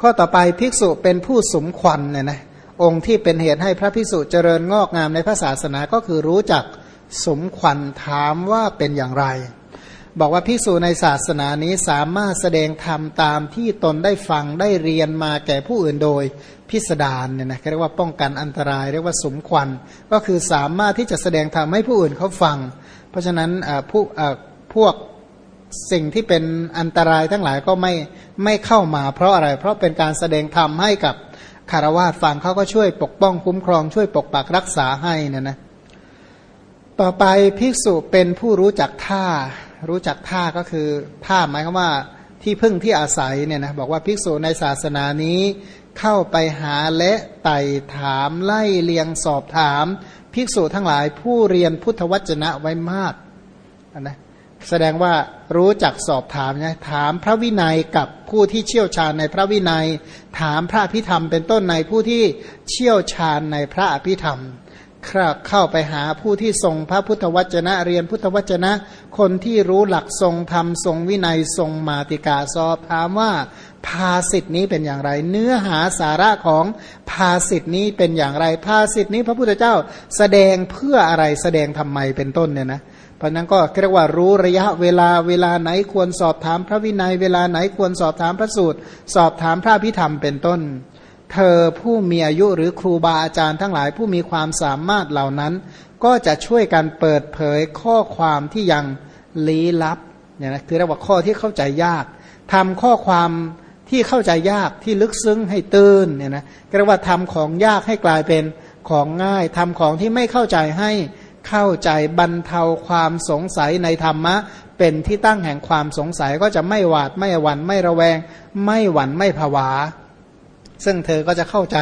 ข้อต่อไปภิกษุเป็นผู้สมควันเนี่ยนะองค์ที่เป็นเหตุให้พระภิกษุเจริญงอกงามในพระศาสนาก็คือรู้จักสมควันถามว่าเป็นอย่างไร บอกว่าภิกษุในศาสนานี้สามารถแสดงธรรมตามที่ตนได้ฟังได้เรียนมาแก่ผู้อื่นโดยพิสดารเนี่ยนะเรียกว่าป้องกันอันตรายเรียกว่าสมควันก็คือสามารถที่จะแสดงธรรมให้ผู้อื่นเขาฟัง เพราะฉะนั้นผู้พวก สิ่งที่เป็นอันตรายทั้งหลายก็ไม่ไม่เข้ามาเพราะอะไร เพราะเป็นการแสดงธรรมให้กับคารวาสฟังเขาก็ช่วยปกป้องคุ้มครองช่วยปกปักรักษาให้นะนะต่อไปภิกษุเป็นผู้รู้จักท่า รู้จักท่าก็คือท่าหมายความว่าที่พึ่งที่อาศัยเนี่ยนะบอกว่าภิกษุในศาสนานี้เข้าไปหาและไต่ถามไล่เลียงสอบถาม ภิกษุทั้งหลายผู้เรียนพุทธวจนะไว้มากนะ แสดงว่ารู้จักสอบถามนะถามพระวินัยกับผู้ที่เชี่ยวชาญในพระวินัย ถามพระอภิธรรมเป็นต้นในผู้ที่เชี่ยวชาญในพระอภิธรรมครับเข้าไปหาผู้ที่ทรงพระพุทธวจนะเรียนพุทธวจนะ คนที่รู้หลักทรงธรรมทรงวินัยทรงมาติกาสอบถามว่าภาสิทธินี้เป็นอย่างไร เนื้อหาสาระของภาสิทธินี้เป็นอย่างไรภาสิทธินี้พระพุทธเจ้าแสดงเพื่ออะไรแสดงทำไมเป็นต้นเนี่ยนะ ราะนั้นก็เรียกว่ารู้ระยะเวลาเวลาไหนควรสอบถามพระวินัย เวลาไหนควรสอบถามพระสูตร สอบถามพระพิธรรมเป็นต้น เธอผู้มีอายุหรือครูบาอาจารย์ทั้งหลายผู้มีความสามารถเหล่านั้น ก็จะช่วยกันเปิดเผยข้อความที่ยังลี้ลับเนี่ยนะคือเรียกว่าข้อที่เข้าใจยากทำข้อความที่เข้าใจยากที่ลึกซึ้งให้ตื่นเนี่ยนะเรียกว่าทำของยากให้กลายเป็นของง่ายทำของที่ไม่เข้าใจให้ เข้าใจบรรเทาความสงสัยในธรรมะ เป็นที่ตั้งแห่งความสงสัยก็จะไม่หวาดไม่หวั่นไม่ระแวง ไม่หวั่นไม่ผวา ซึ่งเธอก็จะเข้าใจ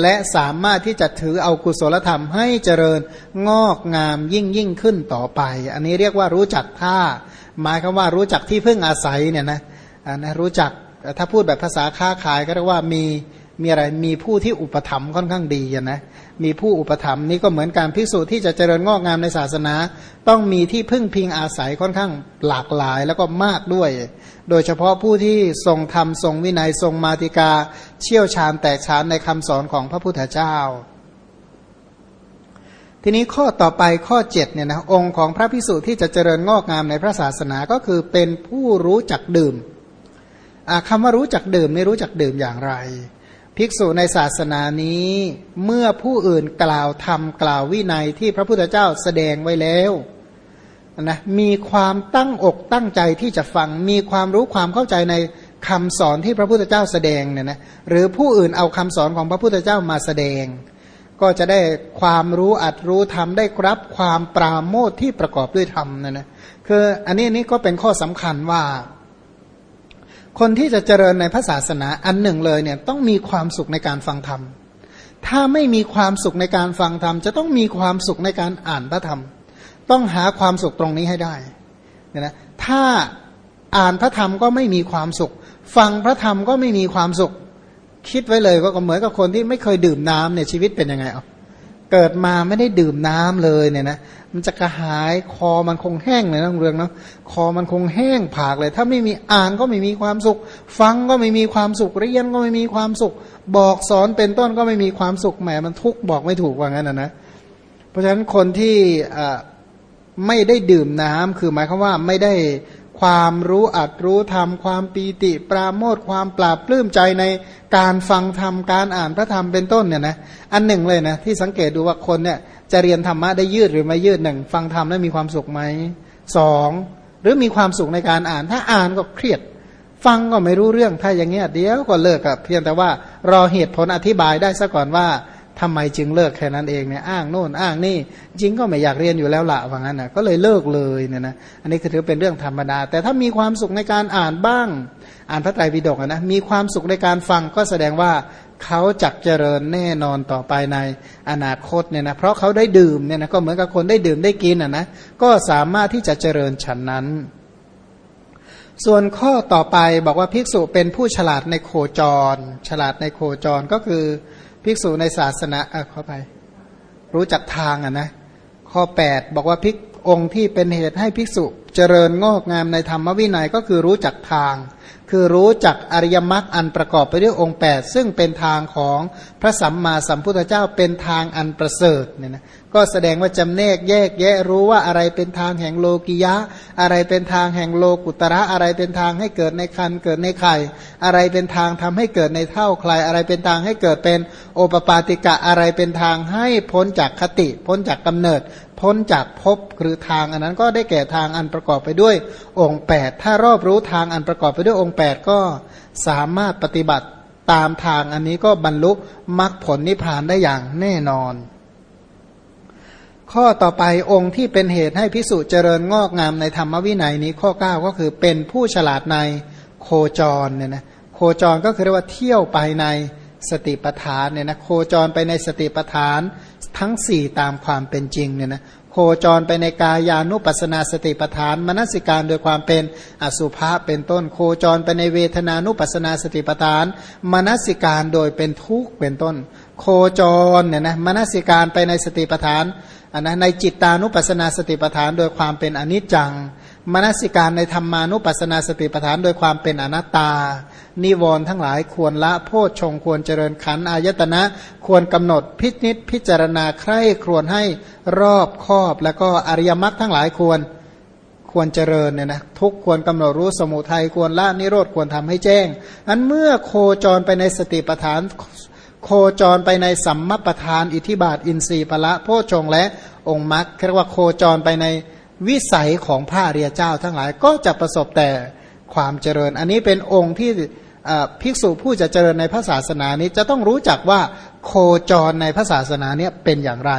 และสามารถที่จะถือเอากุศลธรรมให้เจริญงอกงามยิ่งยิ่งขึ้นต่อไป อันนี้เรียกว่ารู้จักท่าหมายคือว่ารู้จักที่พึ่งอาศัยเนี่ยนะนะรู้จักถ้าพูดแบบภาษาค้าขายก็เรียกว่ามี มีอะไรมีผู้ที่อุปถัมภ์ค่อนข้างดีนะมีผู้อุปถัมภ์นี่ก็เหมือนการพิสูจน์ที่จะเจริญงอกงามในศาสนา ต้องมีที่พึ่งพิงอาศัยค่อนข้างหลากหลายแล้วก็มากด้วย โดยเฉพาะผู้ที่ทรงธรรมทรงวินัยทรงมาติกา เชี่ยวชาญแตกฉานในคำสอนของพระพุทธเจ้า ทีนี้ข้อต่อไปข้อ7เนี่ยนะองค์ของพระพิสุที่จะเจริญงอกงามในพระศาสนาก็คือเป็นผู้รู้จักดื่มคำว่ารู้จักดื่มไม่รู้จักดื่มอย่างไร ภิกษุในศาสนานี้เมื่อผู้อื่นกล่าวธรรมกล่าววินัยที่พระพุทธเจ้าแสดงไว้แล้วนะมีความตั้งอกตั้งใจที่จะฟัง มีความรู้ความเข้าใจในคำสอนที่พระพุทธเจ้าแสดงเนี่ยนะหรือผู้อื่นเอาคำสอนของพระพุทธเจ้ามาแสดง ก็จะได้ความรู้อัดรู้ทำได้รับความปราโมทที่ประกอบด้วยธรรมนะนะคืออันนี้นี่ก็เป็นข้อสำคัญว่า คนที่จะเจริญในพระศาสนาอันหนึ่งเลยเนี่ยต้องมีความสุขในการฟังธรรม ถ้าไม่มีความสุขในการฟังธรรม จะต้องมีความสุขในการอ่านพระธรรม ต้องหาความสุขตรงนี้ให้ได้เนี่ยนะถ้าอ่านพระธรรมก็ไม่มีความสุข ฟังพระธรรมก็ไม่มีความสุข คิดไว้เลยก็เหมือนกับคนที่ไม่เคยดื่มน้ำเนี่ยชีวิตเป็นยังไงอะ เกิดมาไม่ได้ดื่มน้ำเลยเนี่ยนะมันจะกระหายคอมันคงแห้งเลยนะเรื่องเนาะคอมันคงแห้งผากเลย ถ้าไม่มีอ่านก็ไม่มีความสุข ฟังก็ไม่มีความสุขเรียนก็ไม่มีความสุข บอกสอนเป็นต้นก็ไม่มีความสุขแหมมันทุกบอกไม่ถูกว่างั้นนะนะเพราะฉะนั้นคนที่ไม่ได้ดื่มน้ำคือหมายความว่าไม่ได้ ความรู้อัดรู้ธรรม ความปีติปราโมทความปราบปลื้มใจในการฟังธรรม การอ่านพระธรรมเป็นต้นเนี่ยนะอันหนึ่งเลยนะที่สังเกตดูว่าคนเนี่ยจะเรียนธรรมะได้ยืดหรือไม่ยืดหนึ่งฟังธรรมแล้วมีความสุขไหมสองหรือมีความสุขในการอ่าน ถ้าอ่านก็เครียด ฟังก็ไม่รู้เรื่องถ้าอย่างเงี้ยเดี๋ยวก็เลิกกับเพียงแต่ว่ารอเหตุผลอธิบายได้ซะก่อนว่า ทำไมจึงเลิกแค่นั้นเองเนี่ยอ้างโน่นอ้างนี่จริงก็ไม่อยากเรียนอยู่แล้วละว่างั้นนะก็เลยเลิกเลยเนี่ยนะอันนี้คือถือเป็นเรื่องธรรมดา แต่ถ้ามีความสุขในการอ่านบ้าง อ่านพระไตรปิฎกนะมีความสุขในการฟังก็แสดงว่าเขาจักเจริญแน่นอนต่อไปในอนาคตเนี่ยนะเพราะเขาได้ดื่มเนี่ยนะก็เหมือนกับคนได้ดื่มได้กินอะนะก็สามารถที่จะเจริญฉันนั้น ส่วนข้อต่อไปบอกว่าภิกษุเป็นผู้ฉลาดในโคจร ฉลาดในโคจรก็คือ ภิกษุในศาสนาอะเข้าไปรู้จักทางอะนะข้อ 8 บอกว่าภิกองค์ที่เป็นเหตุให้ภิกษุเจริญงอกงามในธรรมวินัยก็คือรู้จักทาง คือรู้จักอริยมรรคอันประกอบไปด้วยองค์ 8 ซึ่งเป็นทางของ ระสัมมาสัมพุทธเจ้าเป็นทางอันประเสริฐเนี่ยนะก็แสดงว่าจำแนกแยกแยะรู้ว่าอะไรเป็นทางแห่งโลกิยะ อะไรเป็นทางแห่งโลกุตระอะไรเป็นทางให้เกิดในคันเกิดในไข่ อะไรเป็นทางทำให้เกิดในเท่าใคร อะไรเป็นทางให้เกิดเป็นโอปปาติกะอะไรเป็นทางให้พ้นจากคติ พ้นจากกำเนิด พ้นจากภพหรือทางอันนั้นก็ได้แก่ทางอันประกอบไปด้วยองค์ 8 ถ้ารอบรู้ทางอันประกอบไปด้วยองค์ 8 ก็สามารถปฏิบัติ ตามทางอันนี้ก็บรรลุมรรคผลนิพพานได้อย่างแน่นอน ข้อต่อไปองค์ที่เป็นเหตุให้พิสุเจริญงอกงามในธรรมวินัยนี้ข้อ 9 ก็คือเป็นผู้ฉลาดในโคจรเนี่ยนะโคจรก็คือเรียกว่าเที่ยวไปในสติปัฏฐานเนี่ยนะโคจรไปในสติปัฏฐานทั้ง 4 ตามความเป็นจริงเนี่ยนะ คจรไปในกายานุปัสนาสติปัฏฐานมนสิการโดยความเป็นอสุภะเป็นต้นโคจรไปในเวทนานุปัสนาสติปัฏฐานมนสิการโดยเป็นทุกข์เป็นต้น โคจรเนี่ยนะมนสิการไปในสติปัฏฐานอันนะในจิตตานุปัสนาสติปัฏฐานโดยความเป็นอนิจจังมนสิการในธรรมานุปัสนาสติปัฏฐานโดยความเป็นอนัตตา นิวรณ์ทั้งหลายควรละโพชฌงควรเจริญขันอายตนะ ควรกำหนดพิจิตพิจารณาใคร่ครวญให้รอบคอบ แล้วก็อริยมรรคทั้งหลายควรควรเจริญเนี่ยนะทุกควรกำหนดรู้สมุทัยควรละนิโรธควรทำให้แจ้ง อันเมื่อโคจรไปในสติปัฏฐานโคจรไปในสัมมปทาน อิทิบาทอินทรีย์ปละโพชงและองค์มรรคเรียกว่าโคจรไปในวิสัยของพระเรียเจ้าทั้งหลายก็จะประสบแต่ความเจริญ อันนี้เป็นองค์ที่ ภิกษุผู้จะเจริญในพระศาสนานี้จะต้องรู้จักว่าโคจรในพระศาสนานี้เป็นอย่างไร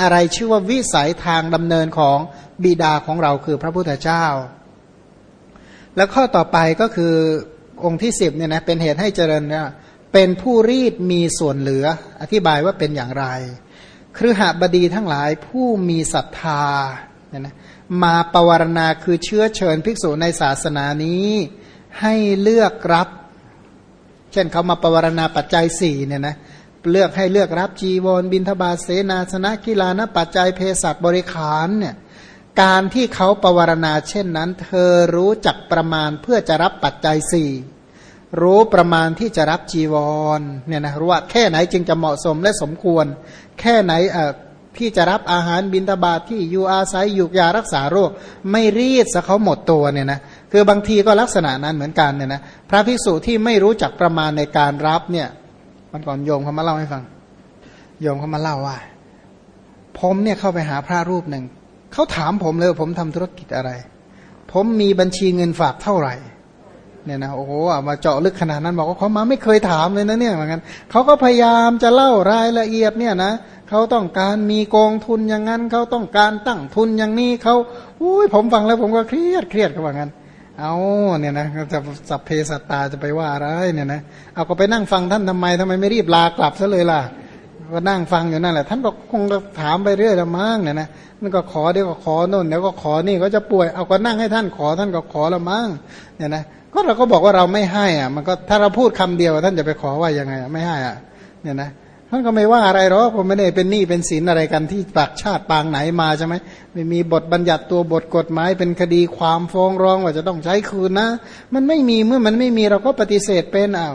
อะไรชื่อว่าวิสัยทางดำเนินของบิดาของเราคือพระพุทธเจ้า แล้วข้อต่อไปก็คือองค์ที่สิบเนี่ยนะเป็นเหตุให้เจริญเนี่ยเป็นผู้รีดมีส่วนเหลือ อธิบายว่าเป็นอย่างไร ครือหบดีทั้งหลายผู้มีศรัทธาเนี่ยนะมาปวารณาคือเชื้อเชิญภิกษุในศาสนานี้ ให้เลือกรับ เช่นเขามาปวารณาปัจจัยสี่เนี่ยนะเลือกให้เลือกรับจีวรบินทบาทเสนาสนะกีฬานะปัจจัยเพศัตบริขารเนี่ยการที่เขาปวารณาเช่นนั้น เธอรู้จักประมาณเพื่อจะรับปัจจัยสี่รู้ประมาณที่จะรับจีวรเนี่ยนะรู้ว่าแค่ไหนจึงจะเหมาะสมและสมควร แค่ไหนเอ่อที่จะรับอาหารบินตบาทที่อยู่อาศัยอยู่ยารักษาโรค ไม่รีดซะเขาหมดตัวเนี่ยนะ คือบางทีก็ลักษณะนั้นเหมือนกันเนี่ยนะพระภิกษุที่ไม่รู้จักประมาณในการรับเนี่ยมันก่อนโยมเขามาเล่าให้ฟัง โยมเขามาเล่าว่า ผมเนี่ยเข้าไปหาพระรูปหนึ่งเขาถามผมเลยผมทำธุรกิจอะไร ผมมีบัญชีเงินฝากเท่าไหร่เนี่ยนะโอ้โหมาเจาะลึกขนาดนั้นบอกว่าเขามาไม่เคยถามเลยนะเนี่ยเหมือนกันเขาก็พยายามจะเล่ารายละเอียดเนี่ยนะเขาต้องการมีกองทุนอย่างนั้นเขาต้องการตั้งทุนอย่างนี้เขาอุ้ยผมฟังแล้วผมก็เครียดเครียดเขาบอกงั้น เอาเนี่ยนะจะสัพเพสัตตาจะไปว่าอะไรเนี่ยนะเอาก็ไปนั่งฟังท่านทำไมทำไมไม่รีบลากลับซะเลยล่ะก็นั่งฟังอยู่นั่นแหละ ท่านก็คงถามไปเรื่อยละมั้งเนี่ยนะมันก็ขอเดี๋ยวก็ขอโน่นเดี๋ยวก็ขอนี่ก็จะป่วยเอาก็นั่งให้ท่านขอท่านก็ขอละมั้งเนี่ยนะก็เราก็บอกว่าเราไม่ให้อะ มันก็ถ้าเราพูดคำเดียวท่านจะไปขอว่ายังไง ไม่ให้อะ เนี่ยนะ ท่านก็ไม่ว่าอะไรหรอกผมไม่ได้เป็นหนี้เป็นสินอะไรกันที่ปากชาติปางไหนมาใช่ไหมไม่มีบทบัญญัติตัวบทกฎหมายเป็นคดีความฟ้องร้องว่าจะต้องใช้คืนนะ มันไม่มีเมื่อมันไม่มีเราก็ปฏิเสธเป็นอ้าว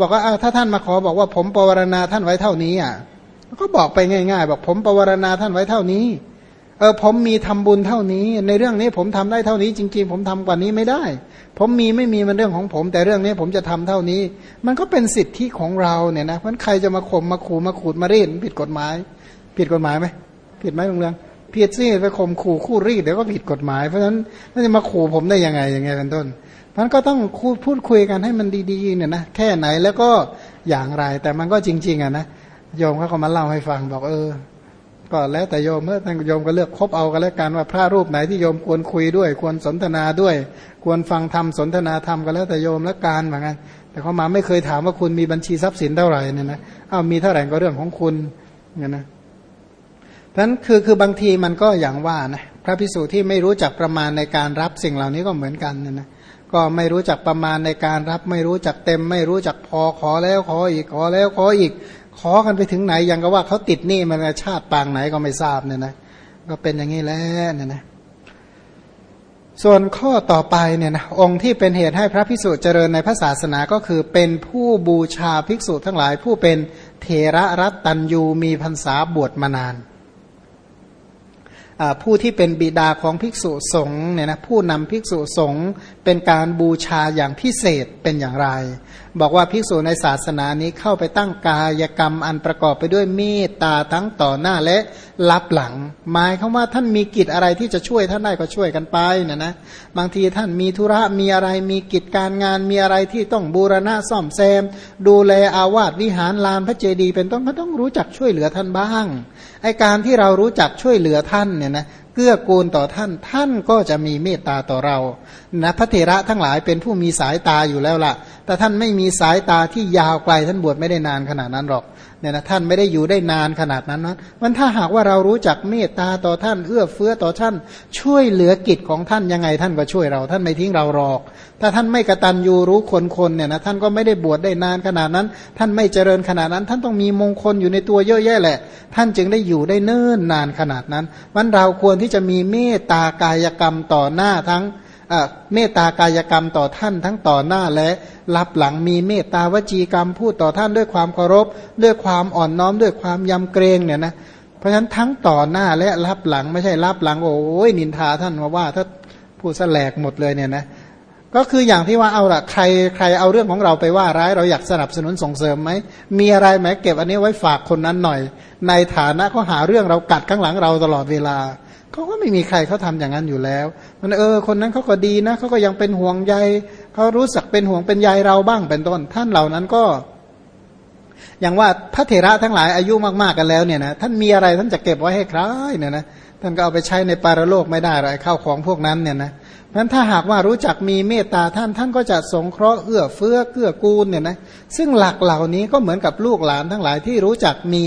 บอกว่าถ้าท่านมาขอบอกว่าผมปวารณาท่านไว้เท่านี้อะก็บอกไปง่าย ๆ บอกผมปวารณาท่านไว้เท่านี้ เออผมมีทำบุญเท่านี้ ในเรื่องนี้ผมทำได้เท่านี้ จริง ๆ ผมทำกว่านี้ไม่ได้ ผมมีไม่มีมันเรื่องของผม แต่เรื่องนี้ผมจะทำเท่านี้ มันก็เป็นสิทธิของเราเนี่ยนะเพราะใครจะมาข่มมาขู่มาขูดมารีดผิดกฎหมาย ผิดกฎหมายไหมผิดไหมลุงเรืองผิดสิไปข่มขู่คู่รีดเดี๋ยวก็ผิดกฎหมายเพราะฉะนั้นน่จะมาขู่ผมได้ยังไงย่างไงเป็นต้นมันก็ต้องพูดพูดคุยกันให้มันดีๆเนี่ยนะแค่ไหนแล้วก็อย่างไร แต่มันก็จริง ๆอะนะโยมเขาก็มาเล่าให้ฟังบอกเออ ก็แล้วแต่โยมเมื่อท่านโยมก็เลือกคบเอากันแล้วกันว่าพระรูปไหนที่โยมควรคุยด้วย ควรสนทนาด้วย ควรฟังธรรมสนทนาธรรมก็แล้วแต่โยมและการเหมือนกันแต่เขามาไม่เคยถามว่าคุณมีบัญชีทรัพย์สินเท่าไหร่เนี่ยนะอ้าวมีเท่าไหร่ก็เรื่องของคุณเนี่ยนะเพราะนั้นคือคือบางทีมันก็อย่างว่านะพระพิสูจน์ที่ไม่รู้จักประมาณในการรับสิ่งเหล่านี้ก็เหมือนกันนะนะก็ไม่รู้จักประมาณในการรับ ไม่รู้จักเต็ม ไม่รู้จักพอขอแล้วขออีกขอแล้วขออีก ขอกันไปถึงไหนยังก็ว่าเขาติดหนี้มันชาติปางไหนก็ไม่ทราบเนี่ยนะก็เป็นอย่างนี้แล้วเนี่ยนะส่วนข้อต่อไปเนี่ยนะองค์ที่เป็นเหตุให้พระภิกษุเจริญในพระศาสนาก็คือเป็นผู้บูชาภิกษุทั้งหลายผู้เป็นเทระรัตตัญยูมีพรรษาบวชมานาน ผู้ที่เป็นบิดาของภิกษุสงฆ์เนี่ยนะผู้นำภิกษุสงฆ์เป็นการบูชาอย่างพิเศษเป็นอย่างไร บอกว่าภิกษุในศาสนานี้เข้าไปตั้งกายกรรมอันประกอบไปด้วยเมตตาทั้งต่อหน้าและรับหลัง หมายคำว่าท่านมีกิจอะไรที่จะช่วยท่านได้ก็ช่วยกันไปนะนะบางทีท่านมีธุระมีอะไรมีกิจการงานมีอะไรที่ต้องบูรณะซ่อมแซม ดูแลอาวาสวิหารลานพระเจดีย์เป็นต้นก็ต้องรู้จักช่วยเหลือท่านบ้าง ไอการที่เรารู้จักช่วยเหลือท่านเนี่ยนะเกื้อกูลต่อท่านท่านก็จะมีเมตตาต่อเรานะพระเถระทั้งหลายเป็นผู้มีสายตาอยู่แล้วละ่ะ แต่ท่านไม่มีสายตาที่ยาวไกลท่านบวชไม่ได้นานขนาดนั้นหรอกเนี่ยนะท่านไม่ได้อยู่ได้นานขนาดนั้นนะมันถ้าหากว่าเรารู้จักเมตตาต่อท่านเอื้อเฟื้อต่อท่าน ช่วยเหลือกิจของท่านยังไงท่านก็ช่วยเรา ท่านไม่ทิ้งเราหรอก ถ้าท่านไม่กระตันยูรู้คนคนเนี่ยนะท่านก็ไม่ได้บวชได้นานขนาดนั้น ท่านไม่เจริญขนาดนั้น ท่านต้องมีมงคลอยู่ในตัวเยอะแยะแหละ ท่านจึงได้อยู่ได้เนิ่นนานขนาดนั้นมันเราควรที่จะมีเมตตากายกรรมต่อหน้าทั้ง เมตตากายกรรมต่อท่านทั้งต่อหน้าและรับหลังมีเมตตาวจีกรรมพูดต่อท่านด้วยความเคารพ ด้วยความอ่อนน้อมด้วยความยำเกรงเนี่ยนะเพราะฉะนั้นทั้งต่อหน้าและรับหลังไม่ใช่รับหลัง โอ้ยนินทาท่านมาว่าถ้าพูดแสลกหมดเลยเนี่ยนะก็คืออย่างที่ว่าเอาละใครใครเอาเรื่องของเราไปว่าร้าย เราอยากสนับสนุนส่งเสริมไหมมีอะไรไหมเก็บอันนี้ไว้ฝากคนนั้นหน่อย ในฐานะเขาหาเรื่องเรากัดข้างหลังเราตลอดเวลา เขาก็ไม่มีใครเขาทำอย่างนั้นอยู่แล้ว มันเออ คนนั้นเขาก็ดีนะเขาก็ยังเป็นห่วงใยเขารู้สึกเป็นห่วงเป็นใยเราบ้างเป็นต้น ท่านเหล่านั้นก็ อย่างว่าพระเถระทั้งหลายอายุมากๆกันแล้วเนี่ยนะท่านมีอะไรท่านจะเก็บไว้ให้ใครเนี่ยนะท่านก็เอาไปใช้ในปารโลกไม่ได้อะไรเข้าของพวกนั้นเนี่ยนะเพราะฉะนั้นถ้าหากว่ารู้จักมีเมตตาท่านท่านก็จะสงเคราะห์เอื้อเฟื้อเกื้อกูลเนี่ยนะซึ่งหลักเหล่านี้ก็เหมือนกับลูกหลานทั้งหลายที่รู้จักมี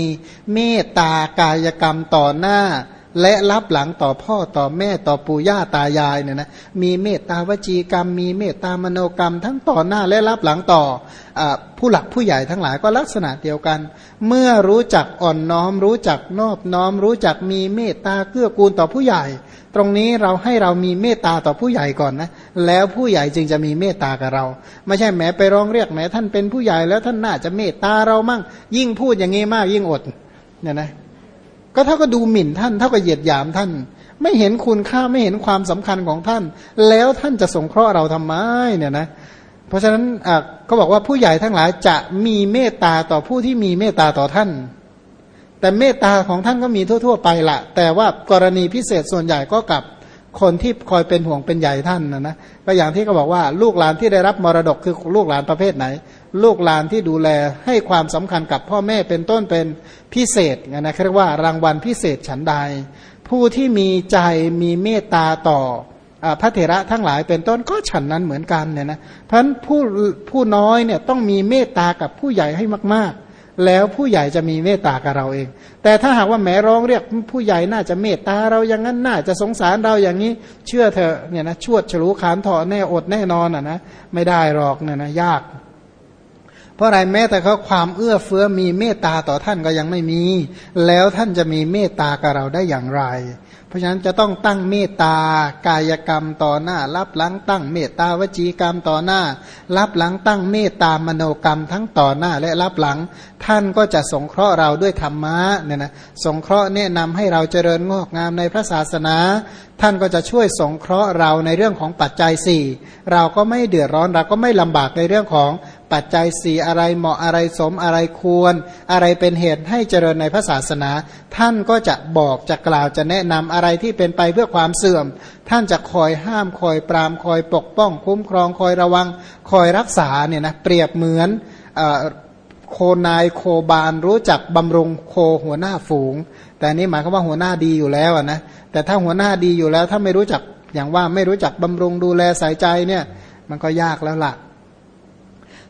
เมตตากายกรรมต่อหน้า และรับหลังต่อพ่อต่อแม่ต่อปู่ย่าตายายเนี่ยนะมีเมตตาวจีกรรม มีเมตตามโนกรรม ทั้งต่อหน้าและรับหลังต่ออผู้หลักผู้ใหญ่ทั้งหลายก็ลักษณะเดียวกัน เมื่อรู้จักอ่อนน้อม รู้จักนอบน้อม รู้จักมีเมตตาเกื้อกูลต่อผู้ใหญ่ ตรงนี้เราให้เรามีเมตตาต่อผู้ใหญ่ก่อนนะแล้วผู้ใหญ่จึงจะมีเมตตากับเรา ไม่ใช่แม้ไปร้องเรียกแม้ท่านเป็นผู้ใหญ่แล้วท่านน่าจะเมตตาเรามั่งยิ่งพูดอย่างนี้มากยิ่งอดเนี่ยนะ ก็เท่ากับดูหมิ่นท่านเท่ากับเหยียดหยามท่าน ไม่เห็นคุณค่าไม่เห็นความสำคัญของท่าน แล้วท่านจะสงเคราะห์เราทำไมเนี่ยนะเพราะฉะนั้นอ่ก็บอกว่าผู้ใหญ่ทั้งหลายจะมีเมตตาต่อผู้ที่มีเมตตาต่อท่าน แต่เมตตาของท่านก็มีทั่ว ๆ ไปละแต่ว่ากรณีพิเศษส่วนใหญ่ก็กับ คนที่คอยเป็นห่วงเป็นใหญ่ท่านนะนะก็อย่างที่เขาบอกว่าลูกหลานที่ได้รับมรดกคือลูกหลานประเภทไหน ลูกหลานที่ดูแลให้ความสำคัญกับพ่อแม่เป็นต้นเป็นพิเศษนะเรียกว่ารางวัลพิเศษฉันใด ผู้ที่มีใจมีเมตตาต่อพระเถระทั้งหลายเป็นต้นก็ฉันนั้นเหมือนกันเนี่ยนะเพราะฉะนั้นผู้ผู้น้อยเนี่ยต้องมีเมตตากับผู้ใหญ่ให้มาก แล้วผู้ใหญ่จะมีเมตตากับเราเอง แต่ถ้าหากว่าแม้ร้องเรียกผู้ใหญ่น่าจะเมตตาเราอย่างนั้นน่าจะสงสารเราอย่างนี้ เชื่อเถอะเนี่ยนะชวดฉลูขานถอแน่อดแน่นอนอะนะไม่ได้หรอกเนี่ยนะยาก ราะอะไรแม้แต่เขาความเอื้อเฟื้อมีเมตตาต่อท่านก็ยังไม่มี แล้วท่านจะมีเมตตากับเราได้อย่างไร เพราะฉะนั้นจะต้องตั้งเมตตากายกรรมต่อหน้า รับหลังตั้งเมตตาวจีกรรมต่อหน้า รับหลังตั้งเมตตามโนกรรมทั้งต่อหน้าและรับหลัง ท่านก็จะสงเคราะห์เราด้วยธรรมะเนี่ยนะสงเคราะห์แนะนำให้เราเจริญงอกงามในพระศาสนา ท่านก็จะช่วยสงเคราะห์เราในเรื่องของปัจจัยสี่เราก็ไม่เดือดร้อนเราก็ไม่ลำบากในเรื่องของ ปัจจัยสี่อะไรเหมาะอะไรสมอะไรควร อะไรเป็นเหตุให้เจริญในพระศาสนา ท่านก็จะบอกจะกล่าวจะแนะนำอะไรที่เป็นไปเพื่อความเสื่อม ท่านจะคอยห้ามคอยปรามคอยปกป้อง คุ้มครองคอยระวัง คอยรักษาเนี่ยนะเปรียบเหมือนโคนายโคบานรู้จักบำรุงโคหัวหน้าฝูง แต่นี้หมายความว่าหัวหน้าดีอยู่แล้วนะแต่ถ้าหัวหน้าดีอยู่แล้วถ้าไม่รู้จักอย่างว่าไม่รู้จักบำรุงดูแลใส่ใจเนี่ยมันก็ยากแล้วละ่ะ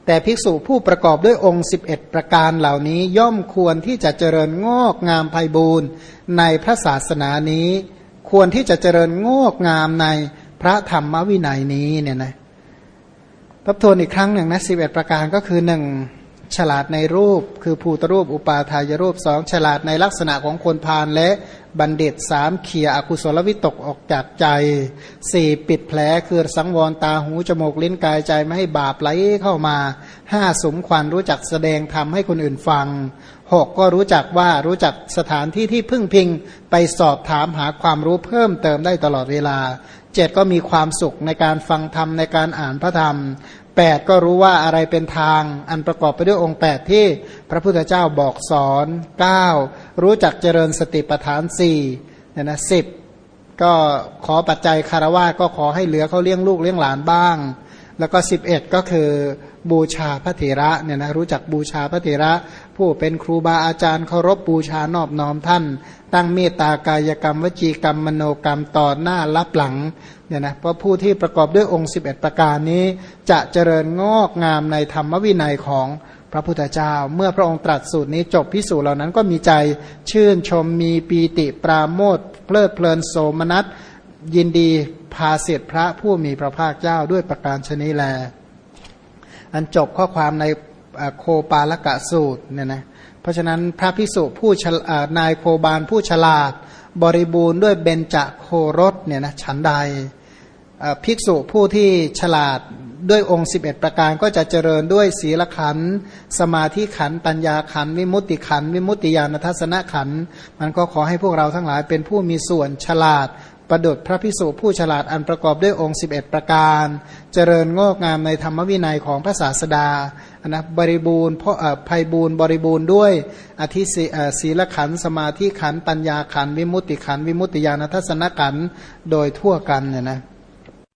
แต่ภิกษุผู้ประกอบด้วยองค์ 11 ประการเหล่านี้ย่อมควรที่จะเจริญงอกงามไพบูรณ์ในพระศาสนานี้ ควรที่จะเจริญงอกงามในพระธรรมวินัยนี้เนี่ยนะทบทวนอีกครั้งหนึ่งนะสิประการก็คือหนึ่ง ฉลาดในรูป คือภูตรูปอุปาทายรูปสองฉลาดในลักษณะของคนพาลและบัณฑิตสามเขี่ยอกุศลวิตกออกจากใจสี่ปิดแผลคือสังวรตาหูจมูกลิ้นกายใจไม่ให้บาปไหลเข้ามาห้าสมควันรู้จักแสดงทำให้คนอื่นฟังหกก็รู้จักว่ารู้จักสถานที่ที่พึ่งพิงไปสอบถามหาความรู้เพิ่มเติมได้ตลอดเวลาเจ็ดก็มีความสุขในการฟังธรรมในการอ่านพระธรรม แปดก็รู้ว่าอะไรเป็นทาง อันประกอบไปด้วยองค์แปดที่พระพุทธเจ้าบอกสอนเก้ารู้จักเจริญสติปัฏฐานสี่เนี่ยนะสิบก็ขอปัจจัยคารวะก็ขอให้เหลือเขาเลี้ยงลูกเลี้ยงหลานบ้าง แล้วก็สิบเอ็ดก็คือบูชาพระเถระเนี่ยนะรู้จักบูชาพระเถระ ผู้เป็นครูบาอาจารย์เคารพบูชานอบน้อมท่าน ตั้งเมตตากายกรรม วจีกรรมมโนกรรมต่อหน้ารับหลังเนี่ยนะเพราะผู้ที่ประกอบด้วยองค์ 11 ประการนี้ จะเจริญงอกงามในธรรมวินัยของพระพุทธเจ้า เมื่อพระองค์ตรัสสูตรนี้จบพิสูจน์เหล่านั้นก็มีใจชื่นชมมีปีติปราโมทเพลิดเพลินโสมนัสยินดีพาเสด็จพระผู้มีพระภาคเจ้าด้วยประการชนีแล อันจบข้อความใน โคปาลกะสูตรเนี่ยนะเพราะฉะนั้นพระพิสุผู้นายโคบาลผู้ฉลาด บริบูรณ์ด้วยเบญจโครสเนี่ยนะฉันใดภิกษุผู้ที่ฉลาดด้วยองค์ 11 ประการก็จะเจริญด้วยศีลขัน สมาธิขัน ปัญญาขัน วิมุตติขัน วิมุตติญาณทัศนขัน มันก็ขอให้พวกเราทั้งหลายเป็นผู้มีส่วนฉลาด ประดุดพระพิสุผู้ฉลาดอันประกอบด้วยองค์ 11 ประการ เจริญงอกงามในธรรมวินัยของพระศาสดานะบริบูรณ์เพราะภัยบูรณ์บริบูรณ์ด้วยอธิศีลขันสมาธิขันปัญญาขันวิมุตติขันวิมุตติญาณทัศนขันโดยทั่วกันเนี่ยนะ